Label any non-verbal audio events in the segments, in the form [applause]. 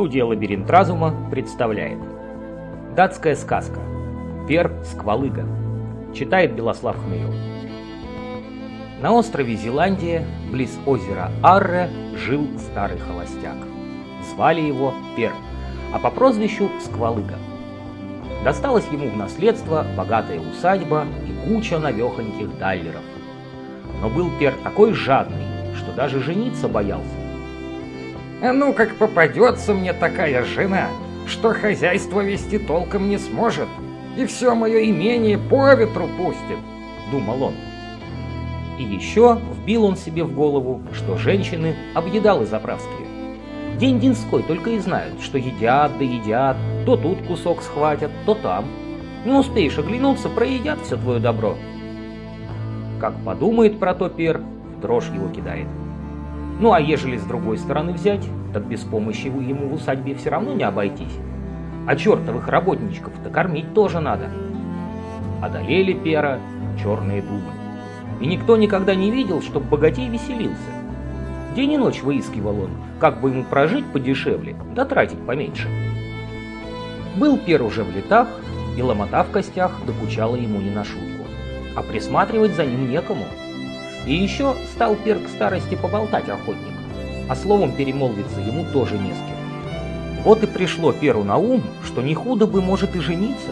Студия «Лабиринт разума» представляет Датская сказка Пер Сквалыга Читает Белослав Хмелев На острове Зеландия, близ озера Арре, жил старый холостяк. Звали его Пер, а по прозвищу Сквалыга. Досталась ему в наследство богатая усадьба и куча навехоньких даллеров. Но был Пер такой жадный, что даже жениться боялся. А ну как попадется мне такая жена, что хозяйство вести толком не сможет, и все мое имение по ветру пустит, думал он. И еще вбил он себе в голову, что женщины объедалы заправские. День-деньской только и знают, что едят да едят, то тут кусок схватят, то там. Не успеешь оглянуться, проедят все твое добро. Как подумает про то пер, дрожь его кидает. Ну а ежели с другой стороны взять, так без помощи ему в усадьбе все равно не обойтись. А чертовых работничков-то кормить тоже надо. Одолели пера черные думы. И никто никогда не видел, чтоб богатей веселился. День и ночь выискивал он, как бы ему прожить подешевле, да тратить поменьше. Был пер уже в летах, и ломота в костях докучала ему не на шутку. А присматривать за ним некому. И еще стал пер к старости поболтать охотник, а словом перемолвиться ему тоже не с кем. Вот и пришло Перу на ум, что не худо бы может и жениться.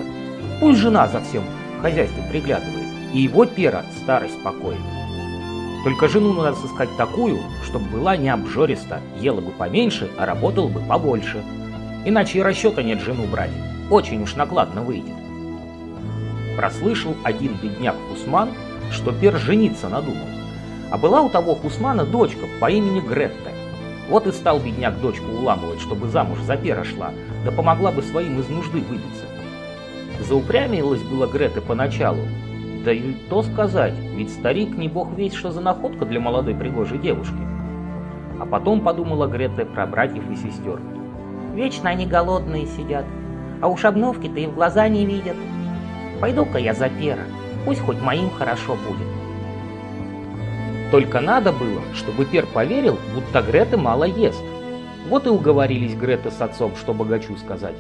Пусть жена за всем хозяйством приглядывает, и его Пера старость покоит. Только жену надо сыскать такую, чтобы была не обжориста, ела бы поменьше, а работала бы побольше. Иначе и расчета нет жену брать, очень уж накладно выйдет. Прослышал один бедняк Усман, что Пер жениться надумал. А была у того Хусмана дочка по имени Гретта. Вот и стал бедняк дочку уламывать, чтобы замуж за пера шла, да помогла бы своим из нужды выбиться. Заупрямилась была Грета поначалу, да и то сказать, ведь старик не бог весь, что за находка для молодой пригожей девушки. А потом подумала Грета про братьев и сестер. Вечно они голодные сидят, а уж обновки-то и в глаза не видят. Пойду-ка я за пера, пусть хоть моим хорошо будет. Только надо было, чтобы Пер поверил, будто Грета мало ест. Вот и уговорились Грета с отцом, что богачу сказать.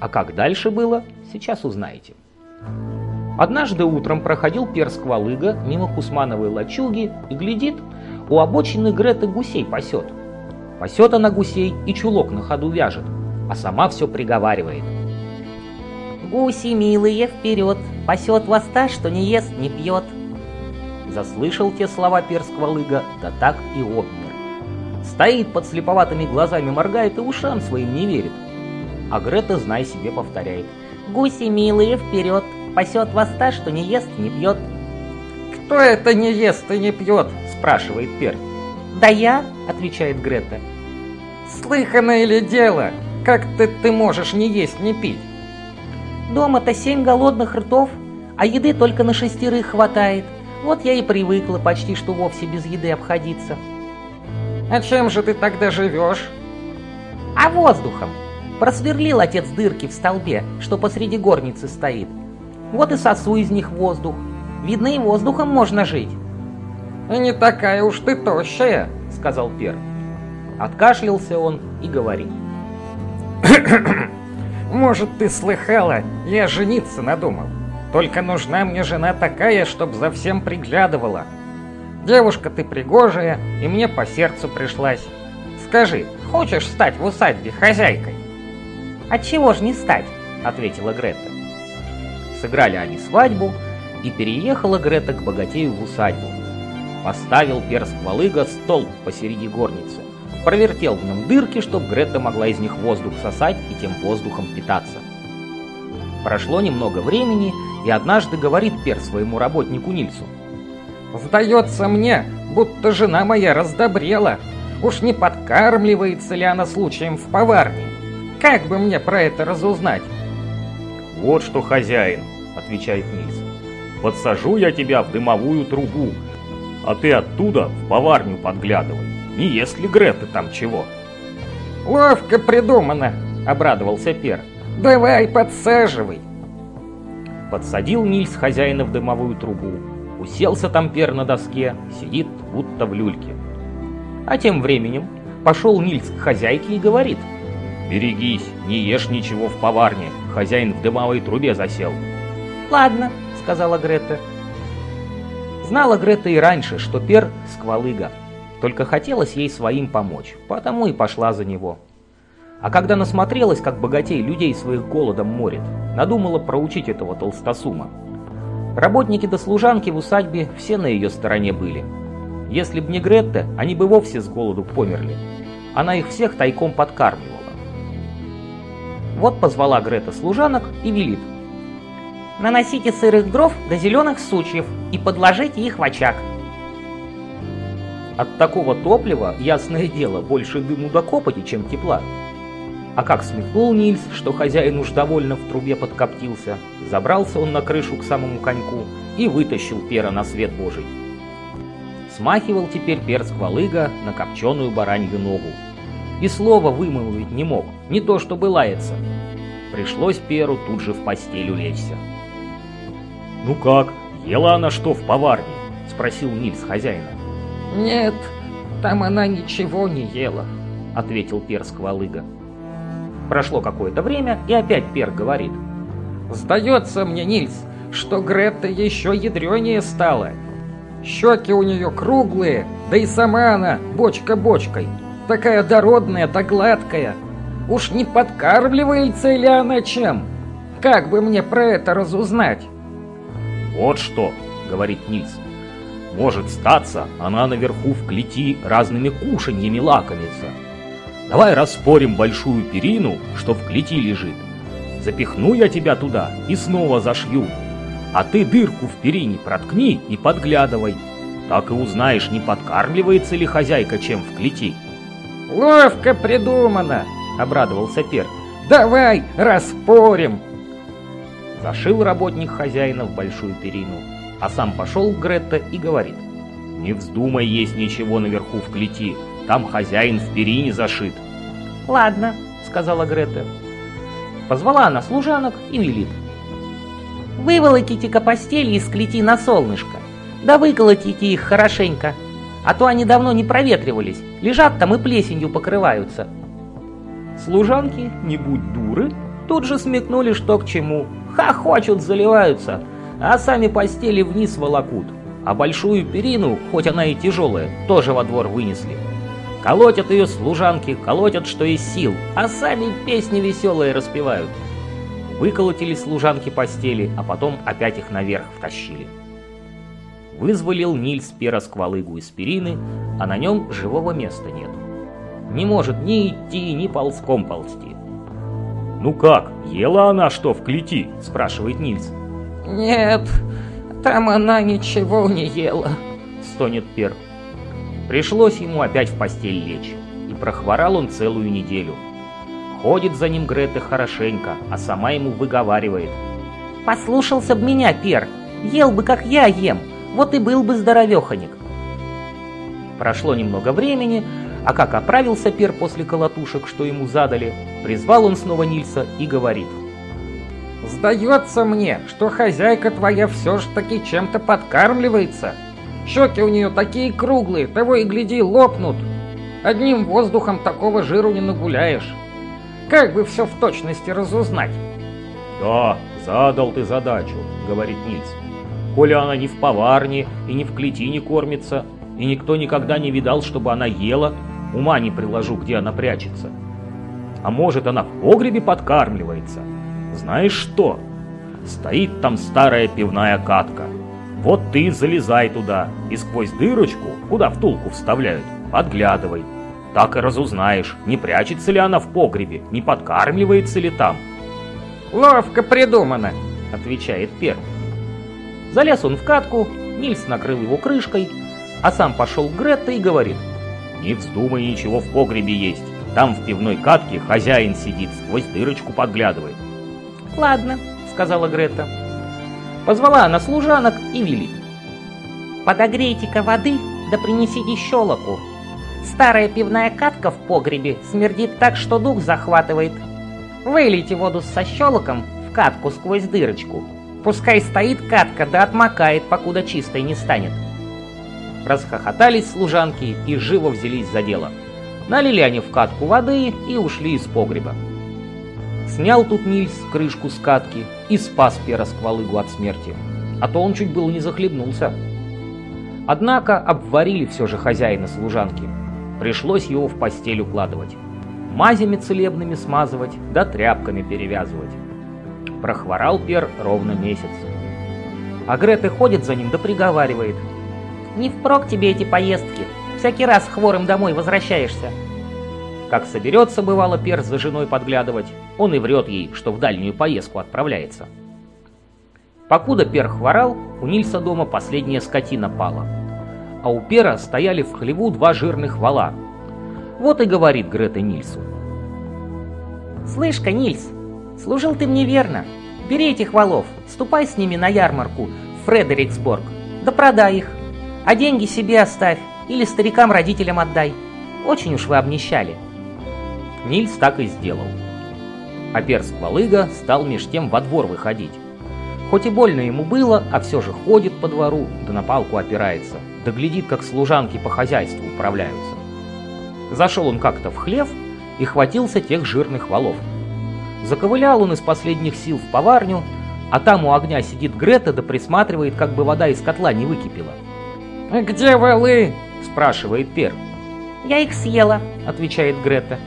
А как дальше было, сейчас узнаете. Однажды утром проходил Пер Сквалыга мимо Кусмановой лачуги и глядит, у обочины Грета гусей пасет. Пасет она гусей и чулок на ходу вяжет, а сама все приговаривает. «Гуси милые, вперед, пасет вас та, что не ест, не пьет». Заслышал те слова персквалыга, да так и обмер. Стоит под слеповатыми глазами, моргает и ушам своим не верит. А Грета, знай себе, повторяет. «Гуси милые, вперед, пасет вас та, что не ест, не пьет». «Кто это не ест и не пьет?» – спрашивает Пер. «Да я», – отвечает Грета. «Слыханное ли дело? Как ты, ты можешь не есть, не пить?» «Дома-то семь голодных ртов, а еды только на шестерых хватает. Вот я и привыкла почти что вовсе без еды обходиться. А чем же ты тогда живешь? А воздухом. Просверлил отец дырки в столбе, что посреди горницы стоит. Вот и сосу из них воздух. Видно, и воздухом можно жить. «Не такая уж ты тощая», — сказал Пер. Откашлялся он и говорит. [coughs] «Может, ты слыхала, я жениться надумал. Только нужна мне жена такая, чтоб за всем приглядывала. Девушка ты пригожая, и мне по сердцу пришлась. Скажи, хочешь стать в усадьбе хозяйкой? Отчего ж не стать? Ответила Грета. Сыграли они свадьбу, и переехала Грета к богатею в усадьбу. Поставил перс Валыга стол посереди горницы. Провертел в нем дырки, чтобы Грета могла из них воздух сосать и тем воздухом питаться. Прошло немного времени, и однажды говорит Пер своему работнику Нильсу. «Сдается мне, будто жена моя раздобрела. Уж не подкармливается ли она случаем в поварне? Как бы мне про это разузнать?» «Вот что, хозяин», — отвечает Нильс. «Подсажу я тебя в дымовую трубу, а ты оттуда в поварню подглядывай. Не есть ли Грета там чего?» «Ловко придумано», — обрадовался Пер. «Давай, подсаживай». Подсадил Нильс хозяина в дымовую трубу. Уселся там пер на доске, сидит будто в люльке. А тем временем пошел Нильс к хозяйке и говорит. «Берегись, не ешь ничего в поварне, хозяин в дымовой трубе засел». «Ладно», — сказала Грета. Знала Грета и раньше, что Пер — сквалыга. Только хотелось ей своим помочь, потому и пошла за него. А когда насмотрелась, как богатей людей своих голодом морит, надумала проучить этого толстосума. Работники до служанки в усадьбе все на ее стороне были. Если б не Гретта, они бы вовсе с голоду померли. Она их всех тайком подкармливала. Вот позвала Грета служанок и велит. «Наносите сырых дров до зеленых сучьев и подложите их в очаг». От такого топлива, ясное дело, больше дыму до копоти, чем тепла. А как смехнул Нильс, что хозяин уж довольно в трубе подкоптился, забрался он на крышу к самому коньку и вытащил пера на свет божий. Смахивал теперь перс квалыга на копченую баранью ногу. И слова вымолвить не мог, не то чтобы лаяться. Пришлось перу тут же в постель улечься. «Ну как, ела она что в поварне?» — спросил Нильс хозяина. «Нет, там она ничего не ела», — ответил перс квалыга. Прошло какое-то время, и опять Пер говорит. «Сдается мне, Нильс, что Гретта еще ядренее стала. Щеки у нее круглые, да и сама она бочка бочкой. Такая дородная да гладкая. Уж не подкармливается ли она чем? Как бы мне про это разузнать?» «Вот что», — говорит Нильс. «Может статься, она наверху в клети разными кушаньями лакомится». Давай распорим большую перину, что в клети лежит. Запихну я тебя туда и снова зашью. А ты дырку в перине проткни и подглядывай. Так и узнаешь, не подкармливается ли хозяйка чем в клети. Ловко придумано, обрадовался Пер. Давай распорим. Зашил работник хозяина в большую перину, а сам пошел к Гретте и говорит. Не вздумай есть ничего наверху в клети, там хозяин в перине зашит. «Ладно», — сказала Грета. Позвала она служанок и велит. «Выволоките-ка постели из клети на солнышко, да выколотите их хорошенько, а то они давно не проветривались, лежат там и плесенью покрываются». Служанки, не будь дуры, тут же смекнули, что к чему. Хохочут, заливаются, а сами постели вниз волокут, а большую перину, хоть она и тяжелая, тоже во двор вынесли. Колотят ее служанки, колотят, что из сил, а сами песни веселые распевают. Выколотили служанки постели, а потом опять их наверх втащили. Вызволил Нильс пера сквалыгу из перины, а на нем живого места нет. Не может ни идти, ни ползком ползти. «Ну как, ела она что в клети?» – спрашивает Нильс. «Нет, там она ничего не ела», – стонет Пер. Пришлось ему опять в постель лечь, и прохворал он целую неделю. Ходит за ним Грета хорошенько, а сама ему выговаривает. «Послушался б меня, Пер, ел бы, как я ем, вот и был бы здоровеханик». Прошло немного времени, а как оправился Пер после колотушек, что ему задали, призвал он снова Нильса и говорит. «Сдается мне, что хозяйка твоя все ж таки чем-то подкармливается». Щеки у нее такие круглые, того и гляди, лопнут. Одним воздухом такого жиру не нагуляешь. Как бы все в точности разузнать? Да, задал ты задачу, говорит Нильс. Коли она не в поварне и не в клети не кормится, и никто никогда не видал, чтобы она ела, ума не приложу, где она прячется. А может, она в погребе подкармливается? Знаешь что? Стоит там старая пивная катка. Вот ты залезай туда и сквозь дырочку, куда втулку вставляют, подглядывай. Так и разузнаешь, не прячется ли она в погребе, не подкармливается ли там. «Ловко придумано», — отвечает Пер. Залез он в катку, Нильс накрыл его крышкой, а сам пошел к Гретте и говорит, «Не вздумай ничего в погребе есть, там в пивной катке хозяин сидит, сквозь дырочку подглядывает». «Ладно», — сказала Гретта. Позвала она служанок и велит. «Подогрейте-ка воды, да принесите щелоку. Старая пивная катка в погребе смердит так, что дух захватывает. Вылейте воду со щелоком в катку сквозь дырочку. Пускай стоит катка, да отмокает, покуда чистой не станет». Расхохотались служанки и живо взялись за дело. Налили они в катку воды и ушли из погреба. Снял тут Нильс крышку с катки и спас пера сквалыгу от смерти, а то он чуть было не захлебнулся. Однако обварили все же хозяина служанки. Пришлось его в постель укладывать. Мазями целебными смазывать, да тряпками перевязывать. Прохворал пер ровно месяц. А Грета ходит за ним да приговаривает. «Не впрок тебе эти поездки. Всякий раз хворым домой возвращаешься». Как соберется, бывало, пер за женой подглядывать, он и врет ей, что в дальнюю поездку отправляется. Покуда пер хворал, у Нильса дома последняя скотина пала. А у пера стояли в хлеву два жирных вала. Вот и говорит Грета Нильсу. «Слышь-ка, Нильс, служил ты мне верно. Бери этих валов, ступай с ними на ярмарку в Фредериксборг, да продай их. А деньги себе оставь или старикам-родителям отдай. Очень уж вы обнищали». Нильс так и сделал. А перс Квалыга стал меж тем во двор выходить. Хоть и больно ему было, а все же ходит по двору, да на палку опирается, да глядит, как служанки по хозяйству управляются. Зашел он как-то в хлев и хватился тех жирных валов. Заковылял он из последних сил в поварню, а там у огня сидит Грета да присматривает, как бы вода из котла не выкипела. «Где валы?» – спрашивает Пер. «Я их съела», – отвечает Грета.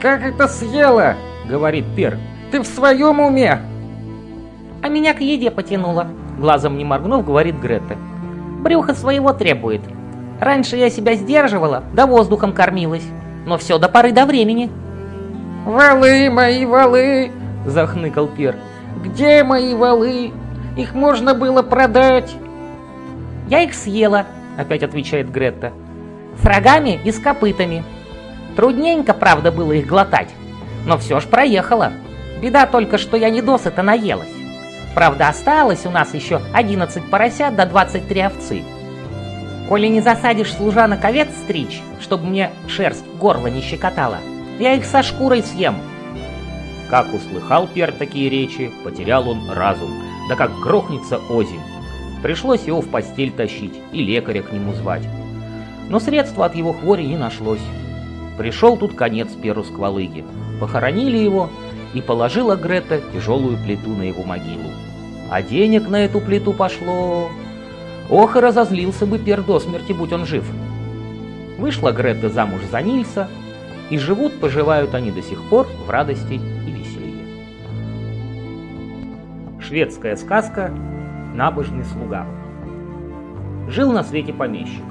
«Как это съела?» — говорит Пер. «Ты в своем уме?» «А меня к еде потянуло», — глазом не моргнув, говорит Грета. «Брюхо своего требует. Раньше я себя сдерживала, да воздухом кормилась. Но все до поры до времени». «Валы, мои валы!» — захныкал Пер. «Где мои валы? Их можно было продать!» «Я их съела», — опять отвечает Гретта. «С рогами и с копытами. Трудненько, правда, было их глотать, но все ж проехала. Беда только, что я не досыта наелась. Правда, осталось у нас еще 11 поросят до 23 овцы. Коли не засадишь служанок овец стричь, чтобы мне шерсть горло не щекотала, я их со шкурой съем. Как услыхал Пер такие речи, потерял он разум, да как грохнется озимь. Пришлось его в постель тащить и лекаря к нему звать. Но средства от его хвори не нашлось. Пришел тут конец Перу Сквалыги. Похоронили его, и положила Грета тяжелую плиту на его могилу. А денег на эту плиту пошло... Ох, и разозлился бы Пер до смерти, будь он жив. Вышла Грета замуж за Нильса, и живут-поживают они до сих пор в радости и веселье. Шведская сказка «Набожный слуга». Жил на свете помещик.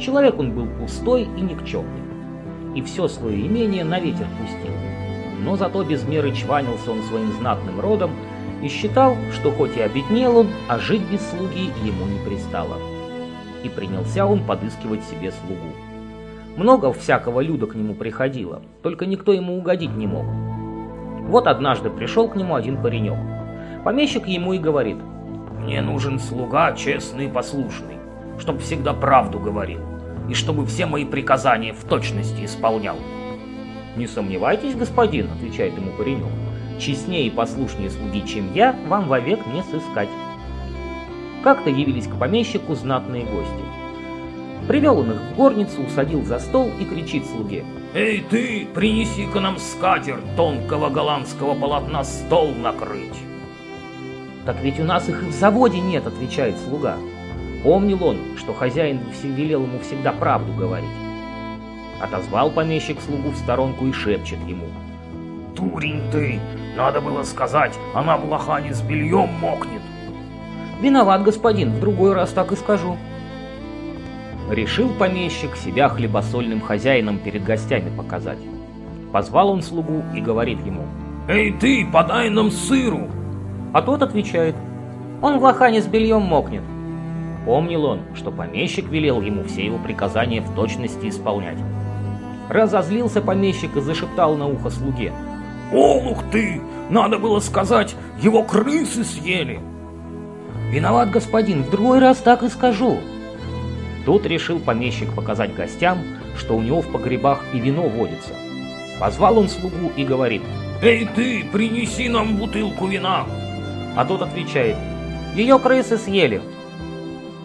Человек он был пустой и никчемный и все свое имение на ветер пустил. Но зато без меры чванился он своим знатным родом и считал, что хоть и обеднел он, а жить без слуги ему не пристало. И принялся он подыскивать себе слугу. Много всякого люда к нему приходило, только никто ему угодить не мог. Вот однажды пришел к нему один паренек. Помещик ему и говорит, «Мне нужен слуга честный и послушный, чтоб всегда правду говорил и чтобы все мои приказания в точности исполнял. «Не сомневайтесь, господин», — отвечает ему паренек, «честнее и послушнее слуги, чем я, вам вовек не сыскать». Как-то явились к помещику знатные гости. Привел он их в горницу, усадил за стол и кричит слуге. «Эй ты, принеси-ка нам скатерть тонкого голландского полотна стол накрыть!» «Так ведь у нас их и в заводе нет», — отвечает слуга. Помнил он, что хозяин велел ему всегда правду говорить. Отозвал помещик слугу в сторонку и шепчет ему. «Дурень ты! Надо было сказать, она в лохане с бельем мокнет!» «Виноват, господин, в другой раз так и скажу». Решил помещик себя хлебосольным хозяином перед гостями показать. Позвал он слугу и говорит ему. «Эй ты, подай нам сыру!» А тот отвечает. «Он в лохане с бельем мокнет». Помнил он, что помещик велел ему все его приказания в точности исполнять. Разозлился помещик и зашептал на ухо слуге. «Олух ты! Надо было сказать, его крысы съели!» «Виноват, господин, в другой раз так и скажу!» Тут решил помещик показать гостям, что у него в погребах и вино водится. Позвал он слугу и говорит, «Эй ты, принеси нам бутылку вина!» А тот отвечает, «Ее крысы съели,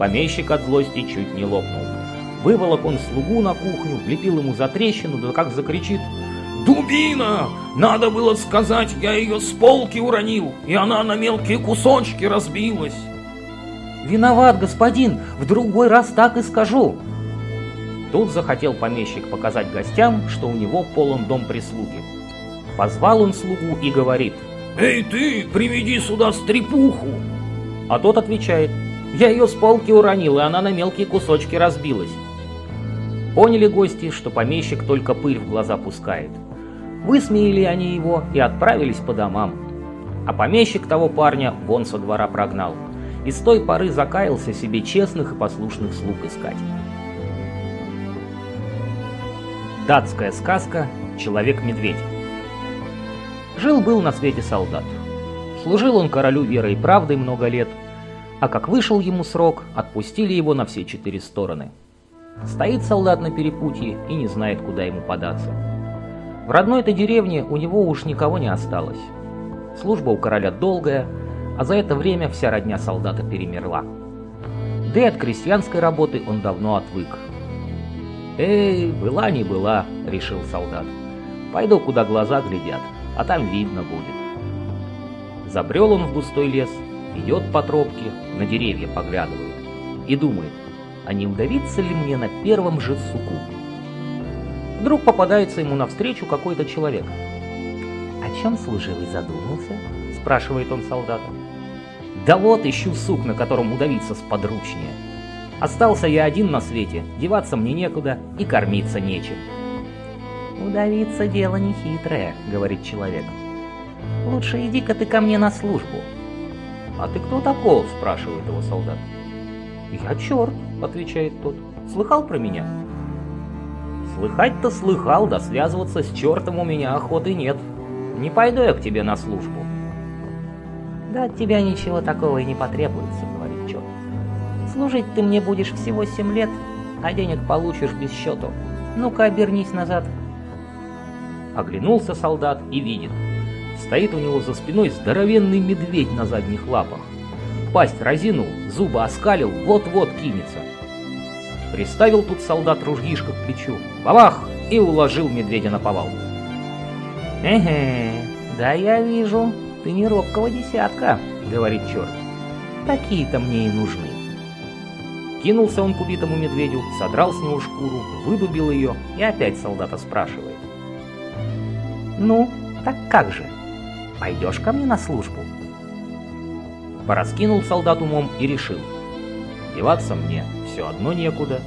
Помещик от злости чуть не лопнул. Выволок он слугу на кухню, влепил ему за трещину, да как закричит «Дубина! Надо было сказать, я ее с полки уронил, и она на мелкие кусочки разбилась!» «Виноват, господин, в другой раз так и скажу!» Тут захотел помещик показать гостям, что у него полон дом прислуги. Позвал он слугу и говорит «Эй ты, приведи сюда стрепуху!» А тот отвечает «Я ее с полки уронил, и она на мелкие кусочки разбилась». Поняли гости, что помещик только пыль в глаза пускает. Высмеяли они его и отправились по домам. А помещик того парня вон со двора прогнал. И с той поры закаялся себе честных и послушных слуг искать. Датская сказка «Человек-медведь». Жил-был на свете солдат. Служил он королю верой и правдой много лет, а как вышел ему срок, отпустили его на все четыре стороны. Стоит солдат на перепутье и не знает, куда ему податься. В родной-то деревне у него уж никого не осталось. Служба у короля долгая, а за это время вся родня солдата перемерла. Да и от крестьянской работы он давно отвык. «Эй, была не была», — решил солдат. «Пойду, куда глаза глядят, а там видно будет». Забрел он в густой лес, идет по тропке, на деревья поглядывает и думает, а не удавиться ли мне на первом же суку. Вдруг попадается ему навстречу какой-то человек. «О чем служивый задумался?» — спрашивает он солдата. «Да вот ищу сук, на котором удавиться сподручнее. Остался я один на свете, деваться мне некуда и кормиться нечем». «Удавиться дело нехитрое», — говорит человек. «Лучше иди-ка ты ко мне на службу». «А ты кто таков?» — спрашивает его солдат. «Я черт», — отвечает тот. «Слыхал про меня?» «Слыхать-то слыхал, да связываться с чертом у меня охоты нет. Не пойду я к тебе на службу». «Да от тебя ничего такого и не потребуется», — говорит черт. «Служить ты мне будешь всего семь лет, а денег получишь без счету. Ну-ка, обернись назад». Оглянулся солдат и видит. Стоит у него за спиной здоровенный медведь на задних лапах. Пасть разинул, зубы оскалил, вот-вот кинется. Приставил тут солдат ружьишко к плечу, бабах, и уложил медведя на повал. «Эге, да я вижу, ты не робкого десятка», — говорит черт. «Такие-то мне и нужны». Кинулся он к убитому медведю, содрал с него шкуру, выдубил ее и опять солдата спрашивает. «Ну, так как же? Пойдешь ко мне на службу?» Пораскинул солдат умом и решил. Деваться мне все одно некуда.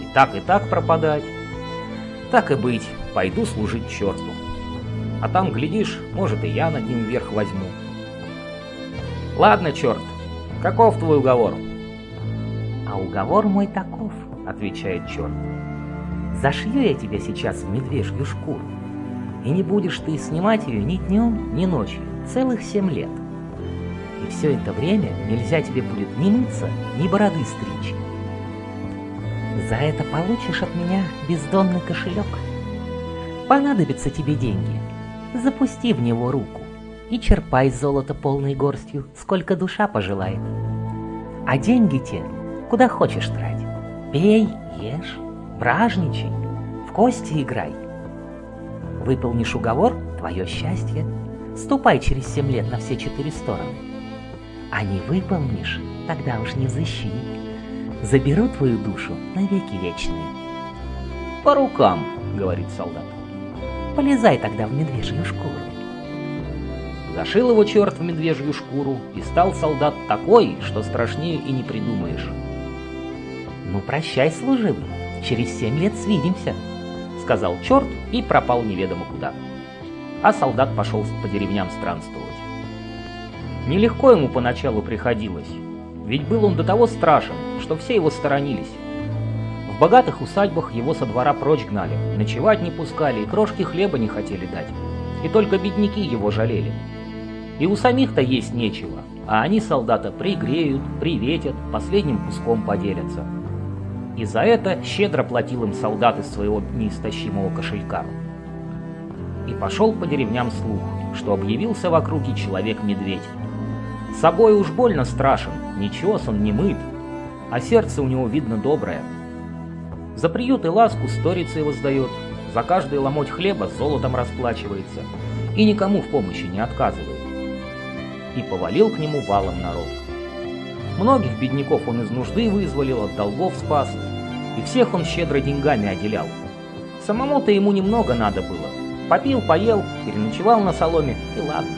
И так, и так пропадать. Так и быть, пойду служить черту. А там, глядишь, может и я над ним верх возьму. Ладно, черт, каков твой уговор? А уговор мой таков, отвечает черт. Зашью я тебя сейчас в медвежью шкуру, и не будешь ты снимать ее ни днем, ни ночью, целых семь лет и все это время нельзя тебе будет ни мыться, ни бороды стричь. За это получишь от меня бездонный кошелек. Понадобятся тебе деньги. Запусти в него руку и черпай золото полной горстью, сколько душа пожелает. А деньги те куда хочешь трать. Пей, ешь, бражничай, в кости играй. Выполнишь уговор — твое счастье. Ступай через семь лет на все четыре стороны. А не выполнишь, тогда уж не взыщи. Заберу твою душу навеки вечные. По рукам, говорит солдат. Полезай тогда в медвежью шкуру. Зашил его черт в медвежью шкуру, и стал солдат такой, что страшнее и не придумаешь. «Ну, прощай, служивый, через семь лет свидимся», — сказал черт и пропал неведомо куда. А солдат пошел по деревням странствовать. Нелегко ему поначалу приходилось, ведь был он до того страшен, что все его сторонились. В богатых усадьбах его со двора прочь гнали, ночевать не пускали и крошки хлеба не хотели дать. И только бедняки его жалели. И у самих-то есть нечего, а они солдата пригреют, приветят, последним куском поделятся. И за это щедро платил им солдат из своего неистощимого кошелька. И пошел по деревням слух, что объявился в округе человек-медведь. Собой уж больно страшен, не чес он, не мыт, а сердце у него видно доброе. За приют и ласку сторицей воздает, за каждый ломоть хлеба золотом расплачивается и никому в помощи не отказывает. И повалил к нему валом народ. Многих бедняков он из нужды вызволил, от долгов спас, и всех он щедро деньгами отделял. Самому-то ему немного надо было. Попил, поел, переночевал на соломе, и ладно.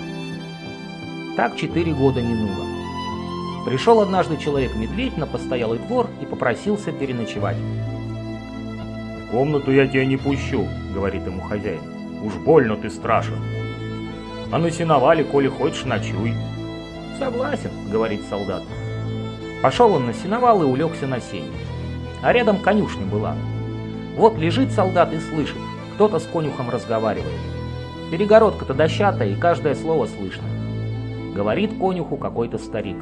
Так четыре года минуло. Пришел однажды человек-медведь на постоялый двор и попросился переночевать. «В комнату я тебя не пущу», — говорит ему хозяин. «Уж больно ты страшен. А на сеновале, коли хочешь, ночуй». «Согласен», — говорит солдат. Пошел он на сеновал и улегся на сене. А рядом конюшня была. Вот лежит солдат и слышит, кто-то с конюхом разговаривает. Перегородка-то дощатая, и каждое слово слышно. Говорит конюху какой-то старик.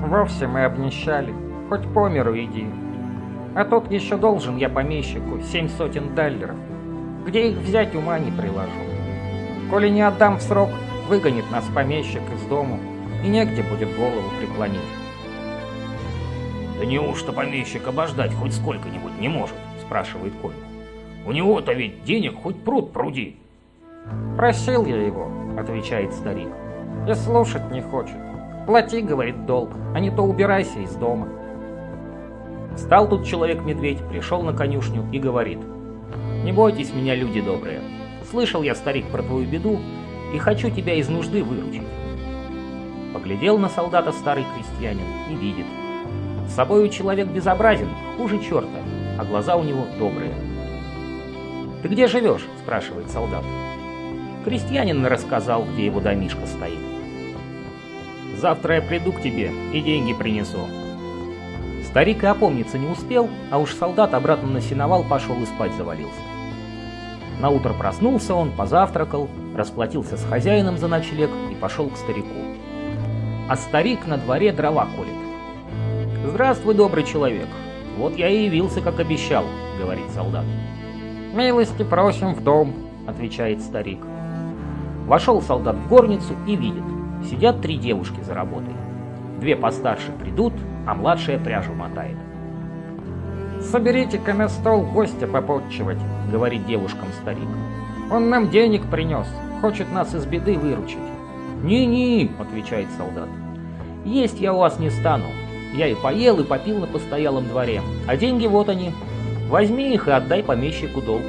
Вовсе мы обнищали, хоть по миру иди. А тот еще должен я помещику семь сотен даллеров. Где их взять, ума не приложу. Коли не отдам в срок, выгонит нас помещик из дому, и негде будет голову преклонить. «Да неужто помещик обождать хоть сколько-нибудь не может?» – спрашивает конюх. «У него-то ведь денег хоть пруд пруди». «Просил я его», – отвечает старик, – «и слушать не хочет. Плати, — говорит, — долг, а не то убирайся из дома». Стал тут человек-медведь, пришел на конюшню и говорит, «Не бойтесь меня, люди добрые. Слышал я, старик, про твою беду и хочу тебя из нужды выручить». Поглядел на солдата старый крестьянин и видит. С собою человек безобразен, хуже черта, а глаза у него добрые. «Ты где живешь?» – спрашивает солдат. Крестьянин рассказал, где его домишко стоит. «Завтра я приду к тебе и деньги принесу». Старик и опомниться не успел, а уж солдат обратно на сеновал пошел и спать завалился. На утро проснулся он, позавтракал, расплатился с хозяином за ночлег и пошел к старику. А старик на дворе дрова колет. «Здравствуй, добрый человек. Вот я и явился, как обещал», — говорит солдат. «Милости просим в дом», — отвечает старик. Вошел солдат в горницу и видит. Сидят три девушки за работой. Две постарше придут, а младшая пряжу мотает. «Соберите-ка на стол гостя попотчевать», — говорит девушкам старик. «Он нам денег принес, хочет нас из беды выручить». «Не-не», — отвечает солдат. «Есть я у вас не стану. Я и поел, и попил на постоялом дворе. А деньги вот они. Возьми их и отдай помещику долг».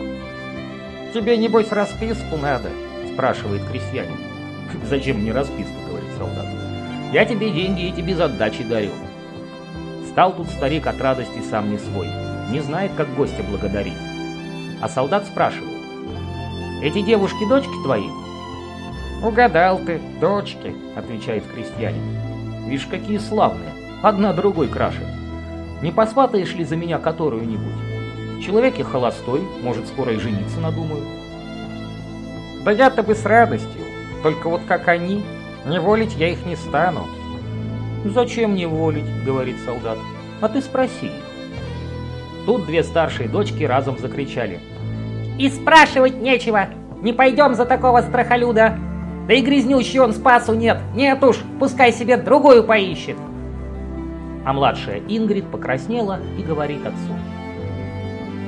«Тебе, небось, расписку надо?» — спрашивает крестьянин. [laughs] «Зачем мне расписка?» — говорит солдат. «Я тебе деньги эти без отдачи дарю». Стал тут старик от радости сам не свой. Не знает, как гостя благодарить. А солдат спрашивает. «Эти девушки дочки твои?» «Угадал ты, дочки», — отвечает крестьянин. «Вишь, какие славные, одна другой краше. Не посватаешь ли за меня которую-нибудь? Человек я холостой, может, скоро и жениться надумаю». «Да я-то бы с радостью, только вот как они, не волить я их не стану». «Зачем мне волить?» — говорит солдат. «А ты спроси их». Тут две старшие дочки разом закричали. «И спрашивать нечего! Не пойдем за такого страхолюда! Да и грязнющий он спасу нет! Нет уж, пускай себе другую поищет!» А младшая Ингрид покраснела и говорит отцу.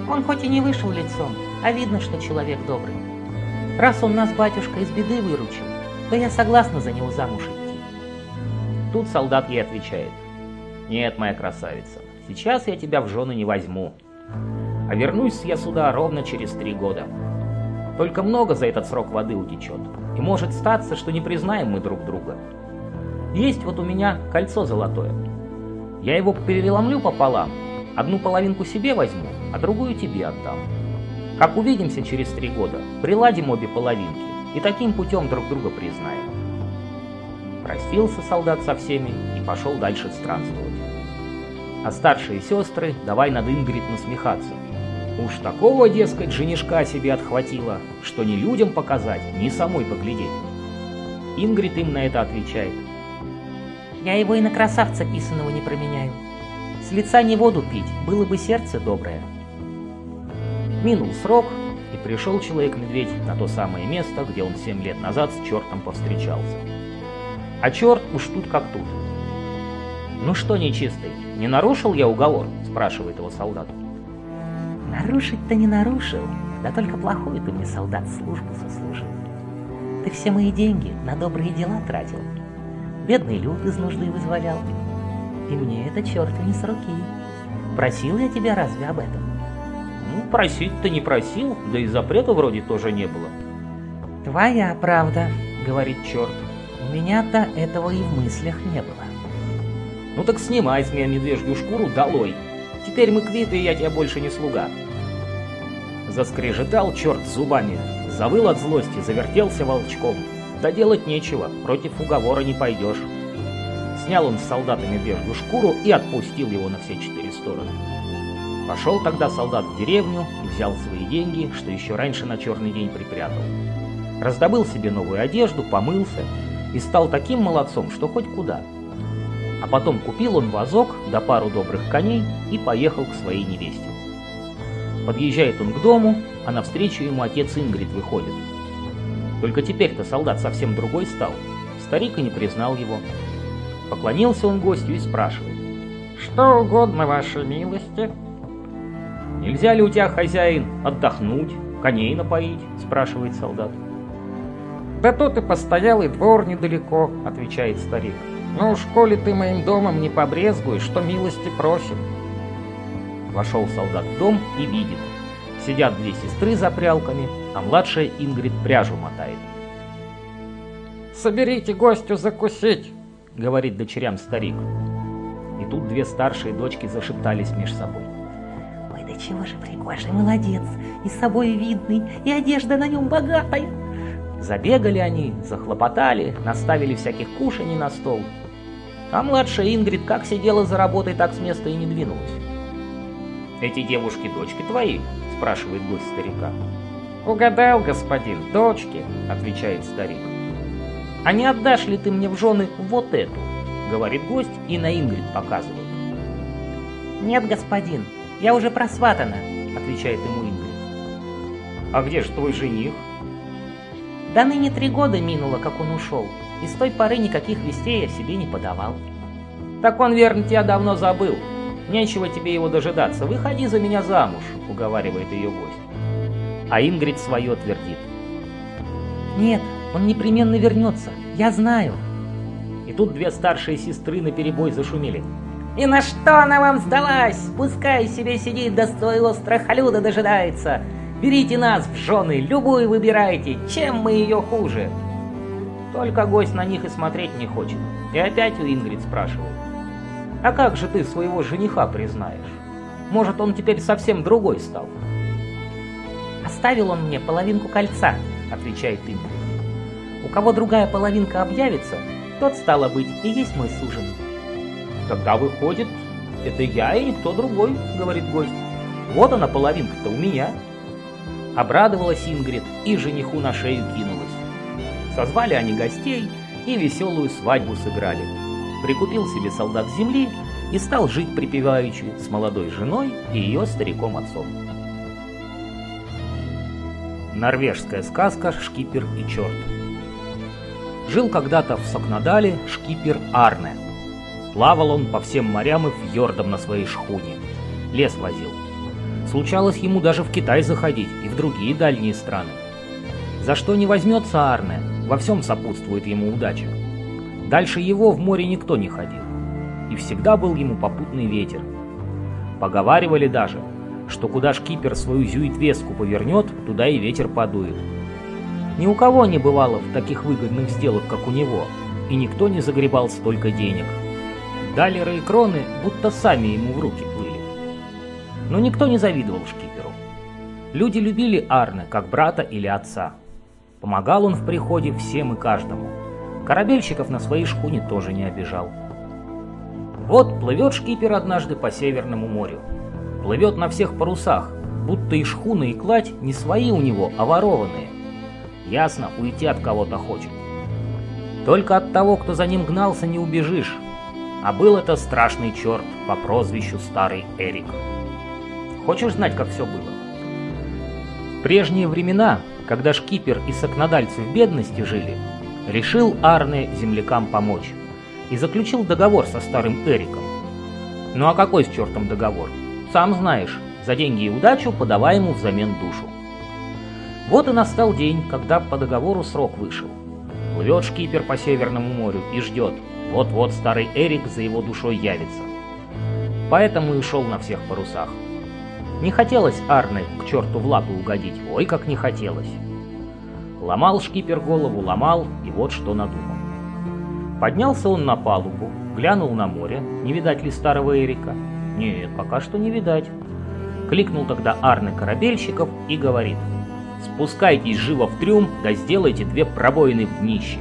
«Он хоть и не вышел лицом, а видно, что человек добрый. Раз он нас, батюшка, из беды выручил, то я согласна за него замуж идти». Тут солдат ей отвечает. «Нет, моя красавица, сейчас я тебя в жены не возьму. А вернусь я сюда ровно через три года. Только много за этот срок воды утечет, и может статься, что не признаем мы друг друга. Есть вот у меня кольцо золотое. Я его переломлю пополам, одну половинку себе возьму, а другую тебе отдам. Как увидимся через три года, приладим обе половинки и таким путем друг друга признаем. Простился солдат со всеми и пошел дальше странствовать. А старшие сестры давай над Ингрид насмехаться. Уж такого, дескать, женишка себе отхватила, что ни людям показать, ни самой поглядеть. Ингрид им на это отвечает. Я его и на красавца писаного не променяю. С лица не воду пить, было бы сердце доброе. Минул срок, и пришел человек-медведь на то самое место, где он семь лет назад с чертом повстречался. А черт уж тут как тут. «Ну что, нечистый, не нарушил я уговор?» – спрашивает его солдат. Нарушить-то не нарушил, да только плохую ты мне, солдат, службу сослужил. Ты все мои деньги на добрые дела тратил. Бедный люд из нужды вызволял. И мне это черту не с руки. Просил я тебя разве об этом? Ну, просить-то не просил, да и запрета вроде тоже не было. Твоя правда, говорит черт. У меня-то этого и в мыслях не было. Ну так снимай с меня медвежью шкуру долой. Теперь мы квиты, и я тебе больше не слуга. Заскрежетал черт зубами, завыл от злости, завертелся волчком. Да делать нечего, против уговора не пойдешь. Снял он с солдата медвежью шкуру и отпустил его на все четыре стороны. Пошел тогда солдат в деревню и взял свои деньги, что еще раньше на черный день припрятал. Раздобыл себе новую одежду, помылся и стал таким молодцом, что хоть куда. А потом купил он вазок да пару добрых коней и поехал к своей невесте. Подъезжает он к дому, а навстречу ему отец Ингрид выходит. Только теперь-то солдат совсем другой стал. Старик и не признал его. Поклонился он гостю и спрашивает. «Что угодно вашей милости?» «Нельзя ли у тебя, хозяин, отдохнуть, коней напоить?» – спрашивает солдат. «Да тут и постоялый двор недалеко», — отвечает старик. «Ну уж, коли ты моим домом не побрезгуешь, что милости просим». Вошел солдат в дом и видит. Сидят две сестры за прялками, а младшая Ингрид пряжу мотает. «Соберите гостю закусить», — говорит дочерям старик. И тут две старшие дочки зашептались меж собой. «Ой, да чего же пригожий молодец, и с собой видный, и одежда на нем богатая!» Забегали они, захлопотали, наставили всяких кушаний на стол. А младшая Ингрид как сидела за работой, так с места и не двинулась. «Эти девушки дочки твои?» – спрашивает гость старика. «Угадал, господин, дочки», – отвечает старик. «А не отдашь ли ты мне в жены вот эту?» – говорит гость и на Ингрид показывает. «Нет, господин, я уже просватана», – отвечает ему Ингрид. «А где же твой жених?» Да ныне три года минуло, как он ушел, и с той поры никаких вестей я себе не подавал. Так он, верно, тебя давно забыл. Нечего тебе его дожидаться, выходи за меня замуж, уговаривает ее гость. А Ингрид свое твердит. Нет, он непременно вернется, я знаю. И тут две старшие сестры на перебой зашумели. «И на что она вам сдалась? Пускай себе сидит, до своего страхолюда дожидается. Берите нас в жены, любую выбирайте, чем мы ее хуже. Только гость на них и смотреть не хочет. И опять у Ингрид спрашивает. А как же ты своего жениха признаешь? Может, он теперь совсем другой стал? Оставил он мне половинку кольца, отвечает Ингрид. У кого другая половинка объявится, тот, стало быть, и есть мой суженый. Тогда выходит, это я и никто другой, говорит гость. Вот она половинка-то у меня. Обрадовалась Ингрид и жениху на шею кинулась. Созвали они гостей и веселую свадьбу сыграли. Прикупил себе солдат земли и стал жить припеваючи с молодой женой и ее стариком-отцом. Норвежская сказка «Шкипер и черт». Жил когда-то в Сокнадале шкипер Арне. Плавал он по всем морям и фьордам на своей шхуне. Лес возил. Случалось ему даже в Китай заходить и в другие дальние страны. За что не возьмется Арне, во всем сопутствует ему удача. Дальше его в море никто не ходил. И всегда был ему попутный ветер. Поговаривали даже, что куда шкипер свою зюитвеску повернет, туда и ветер подует. Ни у кого не бывало в таких выгодных сделок, как у него, и никто не загребал столько денег. Далеры и кроны будто сами ему в руки но никто не завидовал шкиперу. Люди любили Арне как брата или отца. Помогал он в приходе всем и каждому. Корабельщиков на своей шхуне тоже не обижал. Вот плывет шкипер однажды по Северному морю. Плывет на всех парусах, будто и шхуна, и кладь не свои у него, а ворованные. Ясно, уйти от кого-то хочет. Только от того, кто за ним гнался, не убежишь. А был это страшный черт по прозвищу Старый Эрик. Хочешь знать, как все было? В прежние времена, когда шкипер и сокнодальцы в бедности жили, решил Арне землякам помочь и заключил договор со старым Эриком. Ну а какой с чертом договор? Сам знаешь, За деньги и удачу подавай ему взамен душу. Вот и настал день, когда по договору срок вышел. Плывет шкипер по Северному морю и ждет. Вот-вот старый Эрик за его душой явится. Поэтому и шел на всех парусах. Не хотелось Арне к черту в лапы угодить, ой, как не хотелось. Ломал шкипер голову, ломал, и вот что надумал. Поднялся он на палубу, глянул на море, не видать ли старого Эрика. Нет, пока что не видать. Кликнул тогда Арны корабельщиков и говорит, «Спускайтесь живо в трюм, да сделайте две пробоины в днище.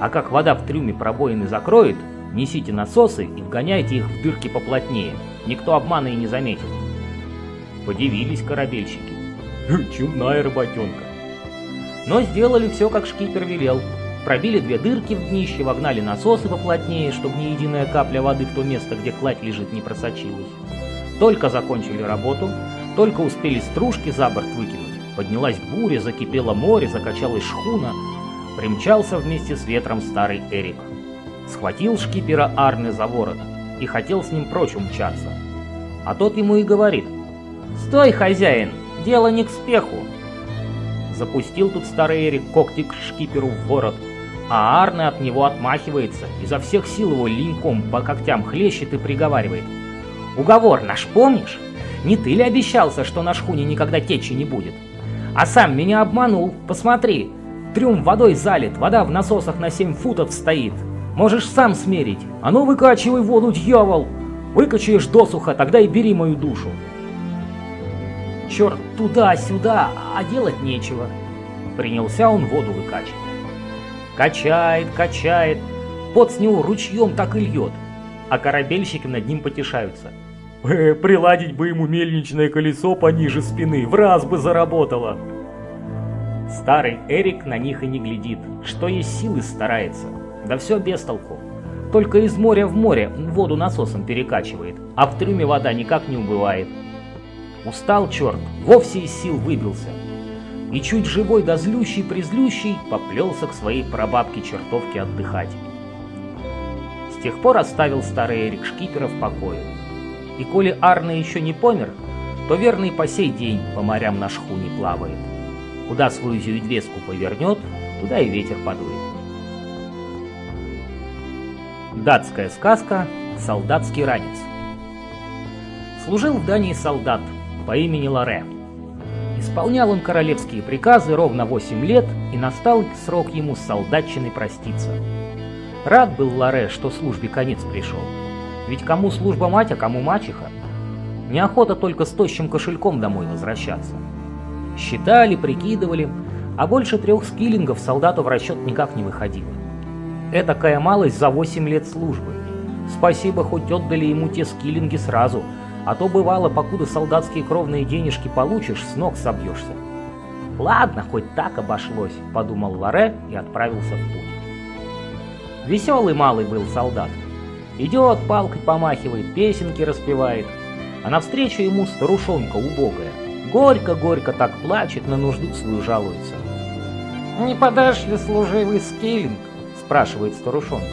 А как вода в трюме пробоины закроет, несите насосы и вгоняйте их в дырки поплотнее. Никто обмана и не заметит». Подивились корабельщики. Чудная работенка. Но сделали все, как шкипер велел. Пробили две дырки в днище, вогнали насосы поплотнее, чтобы ни единая капля воды в то место, где кладь лежит, не просочилась. Только закончили работу, только успели стружки за борт выкинуть. Поднялась буря, закипело море, закачалась шхуна. Примчался вместе с ветром старый Эрик. Схватил шкипера Арны за ворот и хотел с ним прочь умчаться. А тот ему и говорит, «Стой, хозяин, дело не к спеху». Запустил тут старый Эрик когти к шкиперу в ворот, а Арне от него отмахивается, изо всех сил его линьком по когтям хлещет и приговаривает. Уговор наш помнишь? Не ты ли обещался, что на шхуне никогда течи не будет? А сам меня обманул, посмотри. Трюм водой залит, вода в насосах на 7 футов стоит. Можешь сам смерить. А ну выкачивай воду, дьявол! Выкачаешь досуха, тогда и бери мою душу. Черт, туда-сюда, а делать нечего. Принялся он воду выкачивать. Качает, качает, пот с него ручьем так и льет. А корабельщики над ним потешаются. Э, приладить бы ему мельничное колесо пониже спины, в раз бы заработало. Старый Эрик на них и не глядит, что есть силы старается. Да все без толку. Только из моря в море воду насосом перекачивает, а в трюме вода никак не убывает. Устал черт, вовсе из сил выбился. И чуть живой да злющий-призлющий поплелся к своей прабабке чертовке отдыхать. С тех пор оставил старый Эрик в покое. И коли Арна еще не помер, то верный по сей день по морям на шхуне плавает. Куда свою зюидвеску повернет, туда и ветер подует. Датская сказка «Солдатский ранец». Служил в Дании солдат по имени Лоре. Исполнял он королевские приказы ровно 8 лет, и настал срок ему с солдатчиной проститься. Рад был Лоре, что службе конец пришел. Ведь кому служба мать, а кому мачеха? Неохота только с тощим кошельком домой возвращаться. Считали, прикидывали, а больше трех скиллингов солдату в расчет никак не выходило. Этакая малость за 8 лет службы. Спасибо, хоть отдали ему те скиллинги сразу, а то бывало, покуда солдатские кровные денежки получишь, с ног собьешься. Ладно, хоть так обошлось, подумал Лоре и отправился в путь. Веселый малый был солдат. Идет, палкой помахивает, песенки распевает, а навстречу ему старушонка убогая. Горько-горько так плачет, на нужду свою жалуется. «Не подашь ли служивый скиллинг?» – спрашивает старушонка.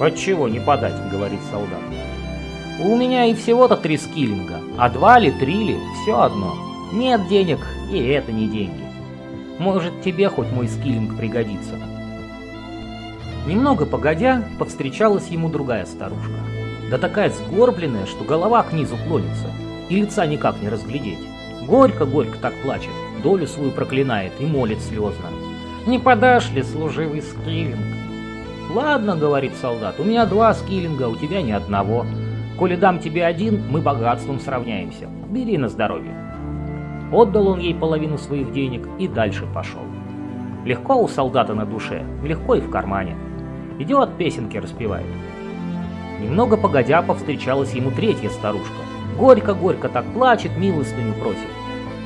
«Отчего не подать?» – говорит солдат. У меня и всего-то три скиллинга, а два ли, три ли, все одно. Нет денег, и это не деньги. Может, тебе хоть мой скиллинг пригодится. Немного погодя, повстречалась ему другая старушка. Да такая сгорбленная, что голова к низу клонится, и лица никак не разглядеть. Горько-горько так плачет, долю свою проклинает и молит слезно. «Не подашь ли служивый скиллинг?» «Ладно», — говорит солдат, — «у меня два скиллинга, у тебя ни одного». Коли дам тебе один, мы богатством сравняемся. Бери на здоровье. Отдал он ей половину своих денег и дальше пошел. Легко у солдата на душе, легко и в кармане. Идет, песенки распевает. Немного погодя повстречалась ему третья старушка. Горько-горько так плачет, милостыню просит.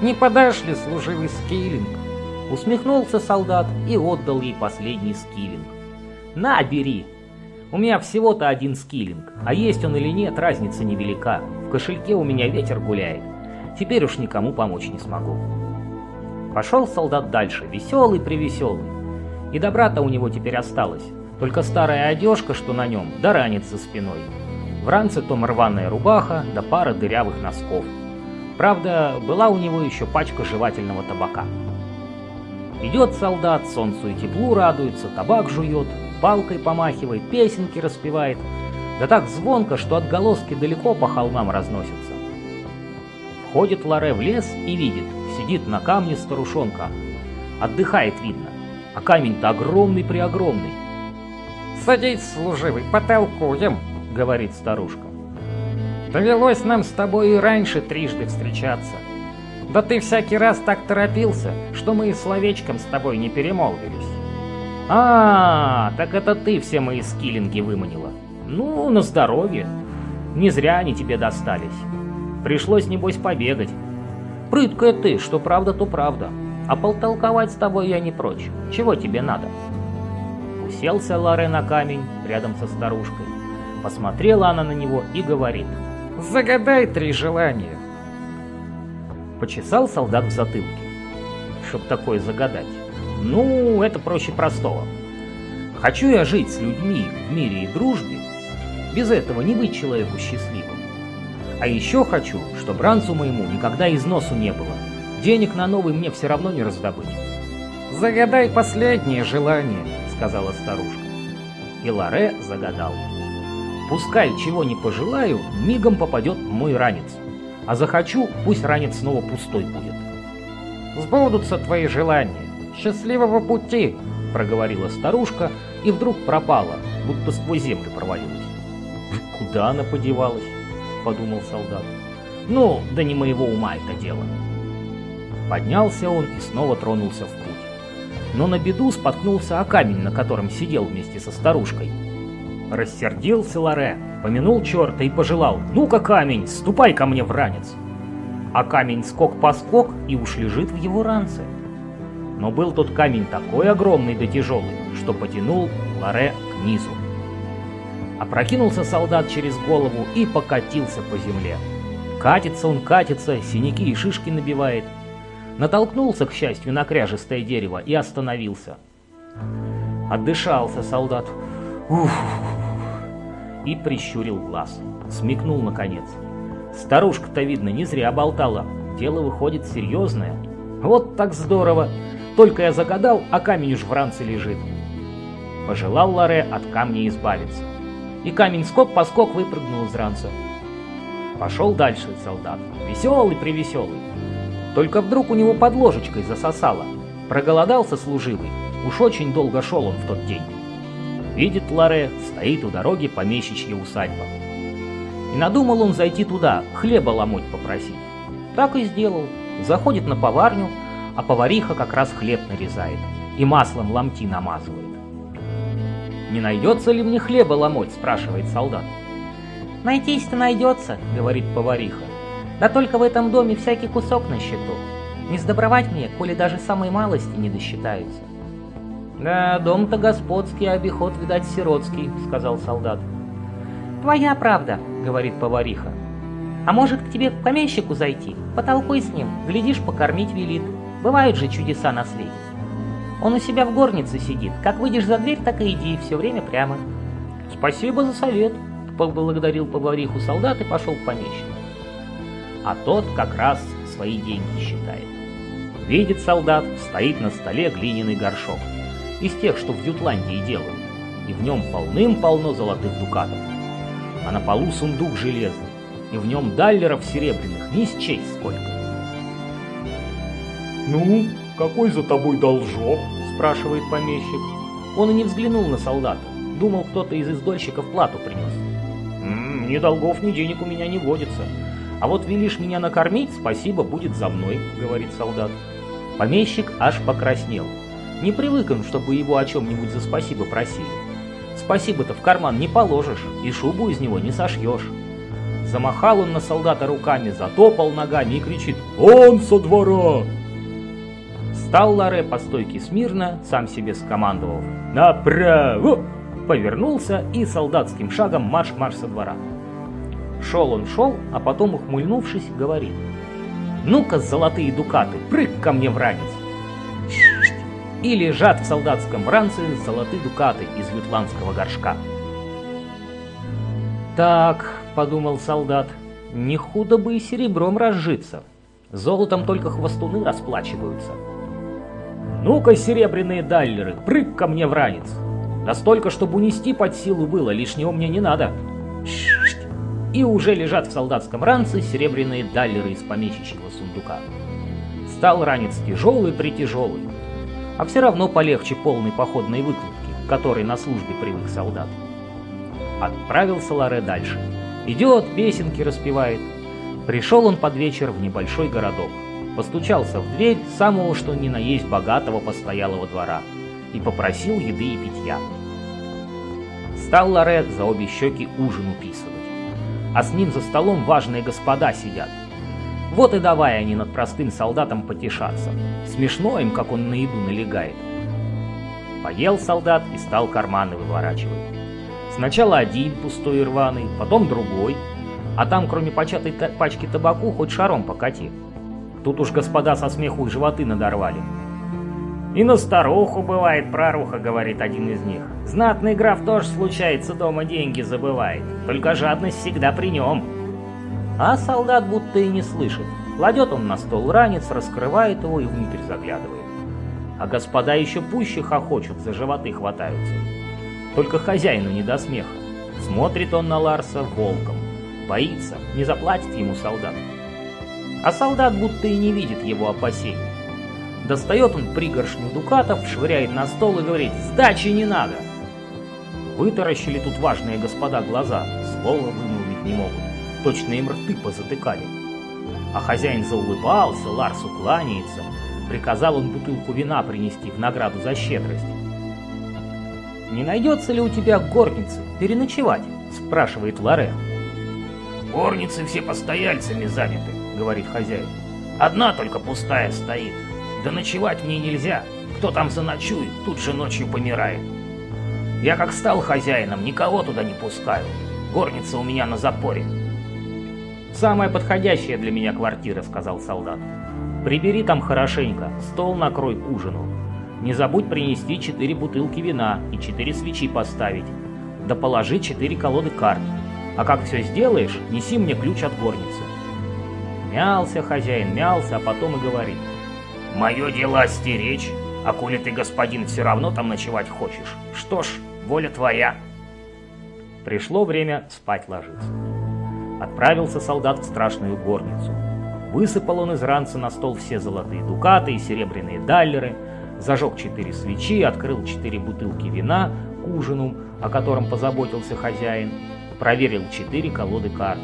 «Не подашь ли служивый скиллинг?» Усмехнулся солдат и отдал ей последний скиллинг. «На, бери!» У меня всего-то один скиллинг, а есть он или нет, разница невелика. В кошельке у меня ветер гуляет. Теперь уж никому помочь не смогу. Пошел солдат дальше, веселый-привеселый. И добра-то у него теперь осталось. Только старая одежка, что на нем, да ранец за спиной. В ранце том рваная рубаха, да пара дырявых носков. Правда, была у него еще пачка жевательного табака. Идет солдат, солнцу и теплу радуется, табак жует, палкой помахивает, песенки распевает. Да так звонко, что отголоски далеко по холмам разносятся. Входит Ларе в лес и видит, сидит на камне старушонка. Отдыхает, видно, а камень-то огромный-преогромный. «Садись, служивый, потолкуем», — говорит старушка. «Довелось нам с тобой и раньше трижды встречаться. Да ты всякий раз так торопился, что мы и словечком с тобой не перемолвились. А, так это ты все мои скиллинги выманила. Ну, на здоровье. Не зря они тебе достались. Пришлось, небось, побегать. Прыткая ты, что правда, то правда. А полтолковать с тобой я не прочь. Чего тебе надо? Уселся Ларе на камень рядом со старушкой. Посмотрела она на него и говорит. «Загадай три желания». Почесал солдат в затылке. Чтоб такое загадать. Ну, это проще простого. Хочу я жить с людьми в мире и дружбе. Без этого не быть человеку счастливым. А еще хочу, чтобы ранцу моему никогда износу не было. Денег на новый мне все равно не раздобыть. «Загадай последнее желание», — сказала старушка. И Ларе загадал. Пускай чего не пожелаю, мигом попадет мой ранец. А захочу, пусть ранец снова пустой будет. «Сбудутся твои желания. Счастливого пути!» — проговорила старушка и вдруг пропала, будто сквозь землю провалилась. «Куда она подевалась?» — подумал солдат. «Ну, да не моего ума это дело». Поднялся он и снова тронулся в путь. Но на беду споткнулся о камень, на котором сидел вместе со старушкой. Рассердился Ларе, помянул черта и пожелал «Ну-ка, камень, ступай ко мне в ранец!» А камень скок по скок и уж лежит в его ранце. Но был тот камень такой огромный да тяжелый, что потянул Ларе к низу. Опрокинулся солдат через голову и покатился по земле. Катится он, катится, синяки и шишки набивает. Натолкнулся, к счастью, на кряжестое дерево и остановился. Отдышался солдат. Уф, и прищурил глаз. Смекнул, наконец. Старушка-то, видно, не зря болтала. Дело выходит серьезное. Вот так здорово. Только я загадал, а камень уж в ранце лежит. Пожелал Ларе от камня избавиться. И камень скок-поскок выпрыгнул из ранца. Пошел дальше солдат. Веселый-привеселый. Только вдруг у него под ложечкой засосало. Проголодался служивый. Уж очень долго шел он в тот день. Видит Ларе, стоит у дороги помещичья усадьба. И надумал он зайти туда, хлеба ломоть попросить. Так и сделал. Заходит на поварню, а повариха как раз хлеб нарезает и маслом ломти намазывает. «Не найдется ли мне хлеба ломоть?» – спрашивает солдат. «Найтись-то найдется», — говорит повариха. «Да только в этом доме всякий кусок на счету. Не сдобровать мне, коли даже самой малости не досчитаются». «Да, дом-то господский, а обиход, видать, сиротский», — сказал солдат. «Твоя правда», — говорит повариха. «А может, к тебе к помещику зайти? Потолкуй с ним, глядишь, покормить велит. Бывают же чудеса на свете. Он у себя в горнице сидит. Как выйдешь за дверь, так и иди, все время прямо». «Спасибо за совет», — поблагодарил повариху солдат и пошел к помещику. А тот как раз свои деньги считает. Видит солдат, стоит на столе глиняный горшок из тех, что в Ютландии делают, и в нем полным-полно золотых дукатов. А на полу сундук железный, и в нем даллеров серебряных не счесть сколько. «Ну, какой за тобой должок?» – спрашивает помещик. Он и не взглянул на солдата, думал, кто-то из издольщиков плату принес. «М -м, «Ни долгов, ни денег у меня не водится. А вот велишь меня накормить, спасибо, будет за мной», – говорит солдат. Помещик аж покраснел. Не привык он, чтобы его о чем-нибудь за спасибо просили. Спасибо-то в карман не положишь, и шубу из него не сошьешь. Замахал он на солдата руками, затопал ногами и кричит «Он со двора!» Стал Ларе по стойке смирно, сам себе скомандовав «Направо!» Повернулся и солдатским шагом марш-марш со двора. Шел он шел, а потом, ухмыльнувшись, говорит «Ну-ка, золотые дукаты, прыг ко мне в ранец!» И лежат в солдатском ранце золотые дукаты из ютландского горшка. «Так», — подумал солдат, Не худо бы и серебром разжиться. Золотом только хвостуны расплачиваются. Ну-ка, серебряные даллеры, прыг ко мне в ранец. Настолько, чтобы унести под силу было, лишнего мне не надо. И уже лежат в солдатском ранце серебряные даллеры из помещичьего сундука. Стал ранец тяжелый-притяжелый, а все равно полегче полной походной выкладки, которой на службе привык солдат. Отправился Ларе дальше. Идет, песенки распевает. Пришел он под вечер в небольшой городок. Постучался в дверь самого что ни на есть богатого постоялого двора и попросил еды и питья. Стал Ларе за обе щеки ужин уписывать. А с ним за столом важные господа сидят. Вот и давай они над простым солдатом потешаться. Смешно им, как он на еду налегает. Поел солдат и стал карманы выворачивать. Сначала один пустой и рваный, потом другой. А там, кроме початой пачки табаку, хоть шаром покати. Тут уж господа со смеху и животы надорвали. «И на старуху бывает проруха», — говорит один из них. «Знатный граф тоже случается дома деньги забывает, только жадность всегда при нем». А солдат будто и не слышит. Кладет он на стол ранец, раскрывает его и внутрь заглядывает. А господа еще пуще хохочут, за животы хватаются. Только хозяину не до смеха. Смотрит он на Ларса волком. Боится, не заплатит ему солдат. А солдат будто и не видит его опасений. Достает он пригоршню дукатов, швыряет на стол и говорит «Сдачи не надо!» Вытаращили тут важные господа глаза, слова вымолвить не могут. Точно им рты позатыкали. А хозяин заулыбался, Ларсу кланяется. Приказал он бутылку вина принести в награду за щедрость. «Не найдется ли у тебя горницы переночевать?» – спрашивает Лоре. «Горницы все постояльцами заняты», — говорит хозяин. «Одна только пустая стоит. Да ночевать мне нельзя. Кто там заночует, тут же ночью помирает. Я как стал хозяином, никого туда не пускаю. Горница у меня на запоре». «Самая подходящая для меня квартира», — сказал солдат. «Прибери там хорошенько, стол накрой к ужину. Не забудь принести четыре бутылки вина и четыре свечи поставить. Да положи четыре колоды карт. А как все сделаешь, неси мне ключ от горницы. Мялся хозяин, мялся, а потом и говорит. Мое дело стеречь, а коли ты, господин, все равно там ночевать хочешь, что ж, воля твоя. Пришло время спать ложиться. Отправился солдат в страшную горницу. Высыпал он из ранца на стол все золотые дукаты и серебряные даллеры, зажег четыре свечи, открыл четыре бутылки вина к ужину, о котором позаботился хозяин, проверил четыре колоды карт.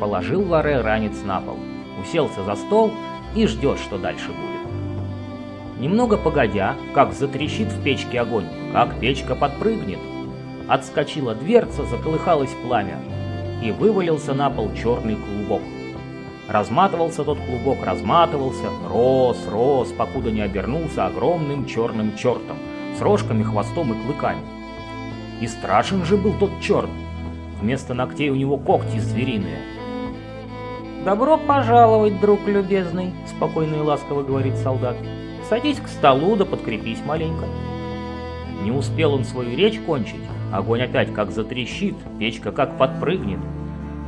Положил Ларе ранец на пол, уселся за стол и ждет, что дальше будет. Немного погодя, как затрещит в печке огонь, как печка подпрыгнет. Отскочила дверца, заколыхалось пламя, и вывалился на пол черный клубок. Разматывался тот клубок, разматывался, рос, рос, покуда не обернулся огромным черным чертом, с рожками, хвостом и клыками. И страшен же был тот черт. Вместо ногтей у него когти звериные. «Добро пожаловать, друг любезный», — спокойно и ласково говорит солдат. «Садись к столу да подкрепись маленько». Не успел он свою речь кончить, огонь опять как затрещит, печка как подпрыгнет,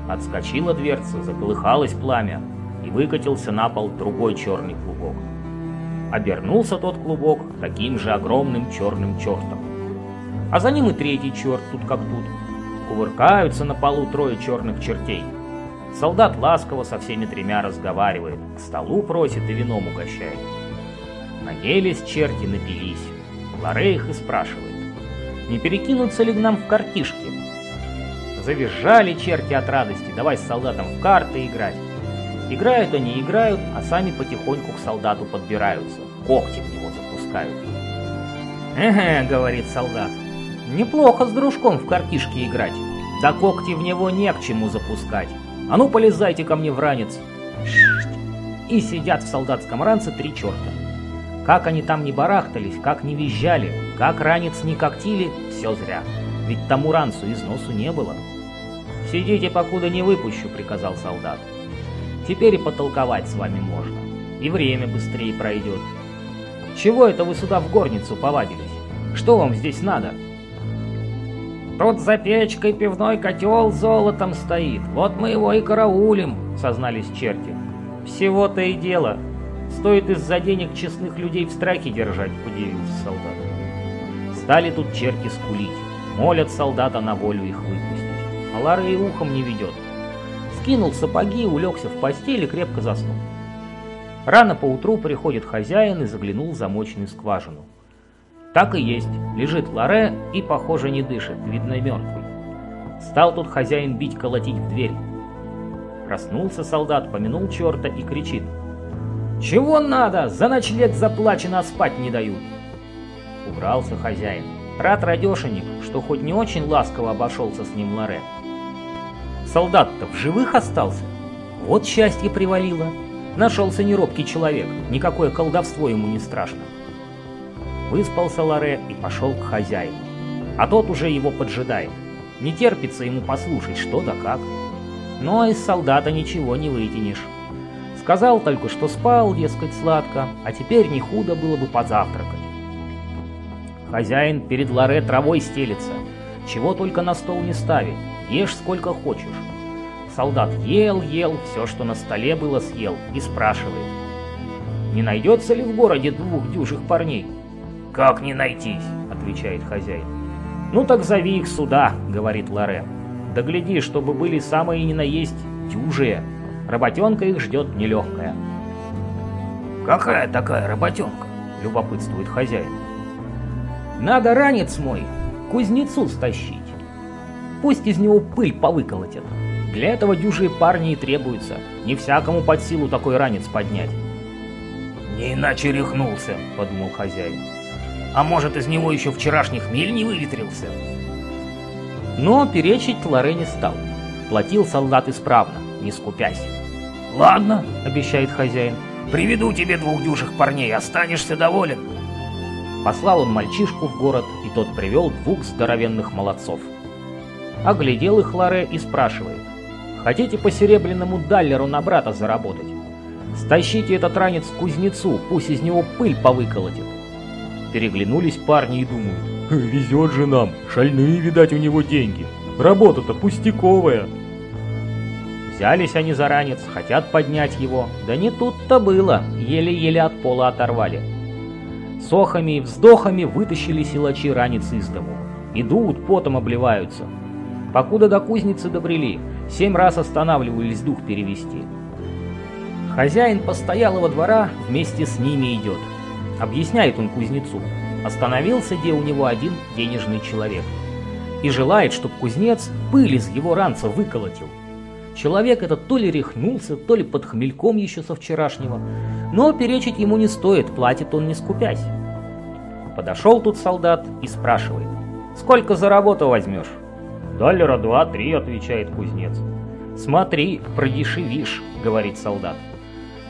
Отскочила дверца, заколыхалось пламя, и выкатился на пол другой черный клубок. Обернулся тот клубок таким же огромным черным чертом. А за ним и третий черт, тут как тут. Кувыркаются на полу трое черных чертей. Солдат ласково со всеми тремя разговаривает, к столу просит и вином угощает. Наелись черти, напились. Лоре их и спрашивает, не перекинуться ли к нам в картишки? Завизжали черти от радости, давай с солдатом в карты играть. Играют они, играют, а сами потихоньку к солдату подбираются, когти в него запускают. «Эге», — говорит солдат, — «неплохо с дружком в картишки играть, да когти в него не к чему запускать. А ну полезайте ко мне в ранец». И сидят в солдатском ранце три черта. Как они там не барахтались, как не визжали, как ранец не когтили, все зря. Ведь тому ранцу износу не было. «Сидите, покуда не выпущу», — приказал солдат. «Теперь и потолковать с вами можно. И время быстрее пройдет. Чего это вы сюда в горницу повадились? Что вам здесь надо?» Тут за печкой пивной котел золотом стоит. Вот мы его и караулим, сознались черти. Всего-то и дело. Стоит из-за денег честных людей в страхе держать, удивился солдат. Стали тут черти скулить. Молят солдата на волю их выпустить. А Лара и ухом не ведет. Скинул сапоги, улегся в постель и крепко заснул. Рано поутру приходит хозяин и заглянул в замочную скважину. Так и есть, лежит Ларе и, похоже, не дышит, видно мертвый. Стал тут хозяин бить, колотить в дверь. Проснулся солдат, помянул черта и кричит. «Чего надо? За ночлег заплачено, а спать не дают!» Убрался хозяин. Рад радешенек, что хоть не очень ласково обошелся с ним Ларе. Солдат-то в живых остался. Вот счастье привалило. Нашелся неробкий человек, никакое колдовство ему не страшно. Выспался Ларе и пошел к хозяину. А тот уже его поджидает. Не терпится ему послушать, что да как. Но из солдата ничего не вытянешь. Сказал только, что спал, дескать, сладко, а теперь не худо было бы позавтракать. Хозяин перед Ларе травой стелится, чего только на стол не ставит, ешь сколько хочешь. Солдат ел, ел, все, что на столе было, съел и спрашивает. Не найдется ли в городе двух дюжих парней? «Как не найтись?» — отвечает хозяин. «Ну так зови их сюда», — говорит Лоре. «Да гляди, чтобы были самые не наесть дюжие. Работенка их ждет нелегкая». «Какая такая работенка?» — любопытствует хозяин. «Надо ранец мой кузнецу стащить. Пусть из него пыль повыколотят. Для этого дюжие парни и требуются. Не всякому под силу такой ранец поднять». «Не иначе рехнулся», — подумал хозяин. А может, из него еще вчерашних миль не выветрился? Но перечить Лоре не стал. Платил солдат исправно, не скупясь. «Ладно», — обещает хозяин, — «приведу тебе двух дюжих парней, останешься доволен». Послал он мальчишку в город, и тот привел двух здоровенных молодцов. Оглядел их Лоре и спрашивает. «Хотите по серебряному даллеру на брата заработать? Стащите этот ранец к кузнецу, пусть из него пыль повыколотит. Переглянулись парни и думают. Везет же нам, шальные, видать, у него деньги. Работа-то пустяковая. Взялись они за ранец, хотят поднять его. Да не тут-то было, еле-еле от пола оторвали. Сохами и вздохами вытащили силачи ранец из дому. Идут, потом обливаются. Покуда до кузницы добрели, семь раз останавливались дух перевести. Хозяин постоялого двора вместе с ними идет. Объясняет он кузнецу. Остановился где у него один денежный человек. И желает, чтобы кузнец пыль из его ранца выколотил. Человек этот то ли рехнулся, то ли под хмельком еще со вчерашнего. Но перечить ему не стоит, платит он не скупясь. Подошел тут солдат и спрашивает. «Сколько за работу возьмешь?» «Доллара два-три», — отвечает кузнец. «Смотри, продешевишь», — говорит солдат.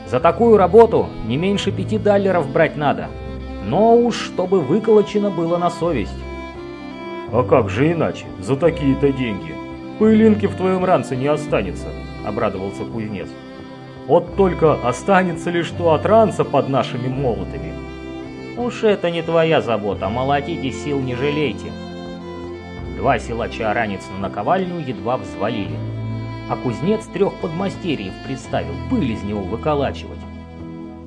За такую работу не меньше пяти даллеров брать надо. Но уж чтобы выколочено было на совесть. А как же иначе, за такие-то деньги? Пылинки в твоем ранце не останется, обрадовался кузнец. Вот только останется ли что от ранца под нашими молотами? Уж это не твоя забота, молотите сил не жалейте. Два силача ранец на наковальню едва взвалили а кузнец трех подмастерьев представил пыль из него выколачивать.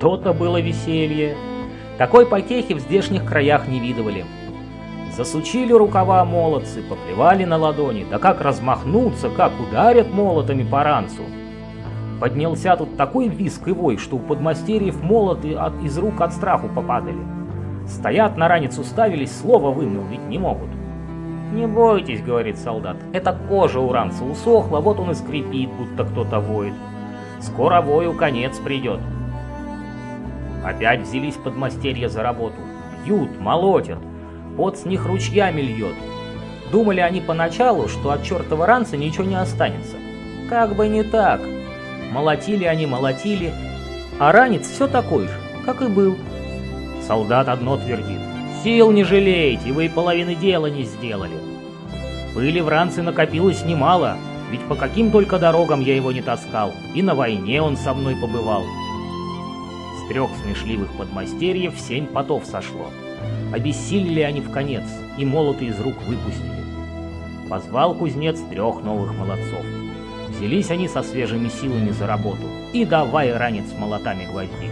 То-то было веселье. Такой потехи в здешних краях не видывали. Засучили рукава молодцы, поплевали на ладони, да как размахнуться, как ударят молотами по ранцу. Поднялся тут такой виск и вой, что у подмастерьев молоты от, из рук от страху попадали. Стоят на ранец уставились, слова вымолвить не могут. «Не бойтесь», — говорит солдат, — «это кожа у ранца усохла, вот он и скрипит, будто кто-то воет. Скоро вою конец придет». Опять взялись подмастерья за работу. Бьют, молотят, пот с них ручьями льет. Думали они поначалу, что от чертова ранца ничего не останется. Как бы не так. Молотили они, молотили, а ранец все такой же, как и был. Солдат одно твердит. Сил не жалеете, вы и половины дела не сделали. Пыли в ранце накопилось немало, ведь по каким только дорогам я его не таскал, и на войне он со мной побывал. С трех смешливых подмастерьев семь потов сошло. Обессилели они в конец, и молоты из рук выпустили. Позвал кузнец трех новых молодцов. Взялись они со свежими силами за работу и давай ранец молотами гвоздить.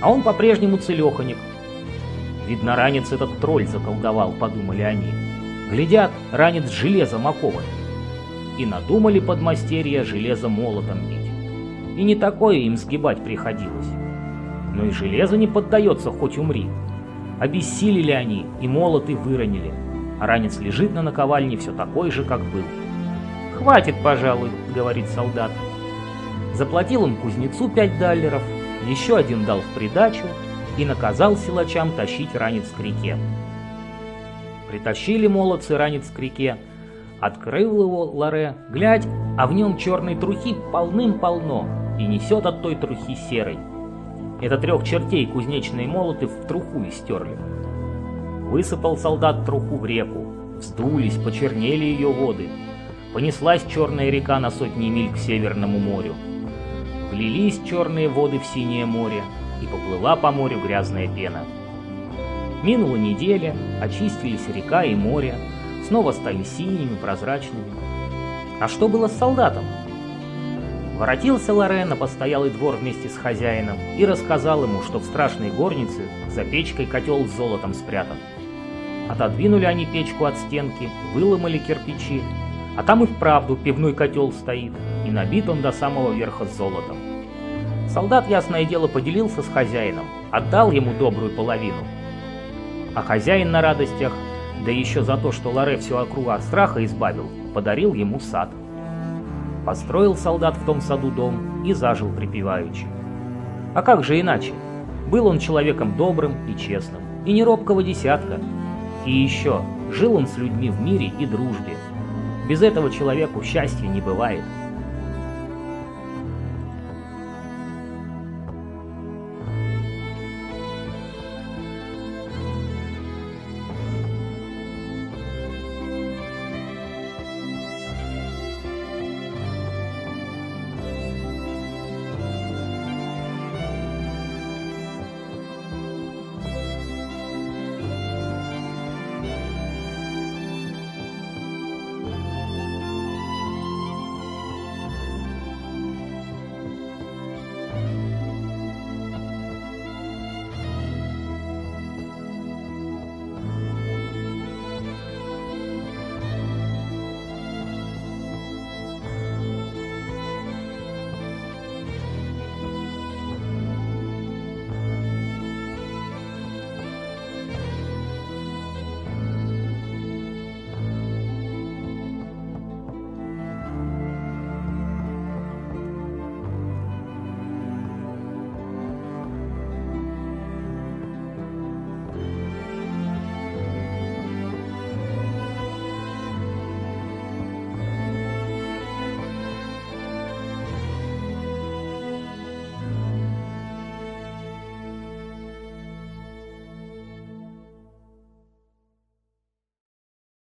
А он по-прежнему целеханик. Видно, ранец этот тролль заколдовал, подумали они. Глядят, ранец железом окован. И надумали подмастерья железо молотом бить. И не такое им сгибать приходилось. Но и железо не поддается, хоть умри. Обессилели они, и молоты выронили. А ранец лежит на наковальне все такой же, как был. «Хватит, пожалуй», — говорит солдат. Заплатил он кузнецу пять даллеров, еще один дал в придачу и наказал силачам тащить ранец к реке. Притащили молодцы ранец к реке, открыл его Ларе, глядь, а в нем черной трухи полным-полно, и несет от той трухи серой. Это трех чертей кузнечные молоты в труху истерли. Высыпал солдат труху в реку, вздулись, почернели ее воды. Понеслась черная река на сотни миль к Северному морю. Влились черные воды в синее море, и поплыла по морю грязная пена. Минула неделя, очистились река и море, снова стали синими, прозрачными. А что было с солдатом? Воротился Лорен на постоялый двор вместе с хозяином и рассказал ему, что в страшной горнице за печкой котел с золотом спрятан. Отодвинули они печку от стенки, выломали кирпичи, а там и вправду пивной котел стоит, и набит он до самого верха золотом. Солдат, ясное дело, поделился с хозяином, отдал ему добрую половину. А хозяин на радостях, да еще за то, что Лоре всю округу от страха избавил, подарил ему сад. Построил солдат в том саду дом и зажил припеваючи. А как же иначе? Был он человеком добрым и честным, и не робкого десятка. И еще, жил он с людьми в мире и дружбе. Без этого человеку счастья не бывает.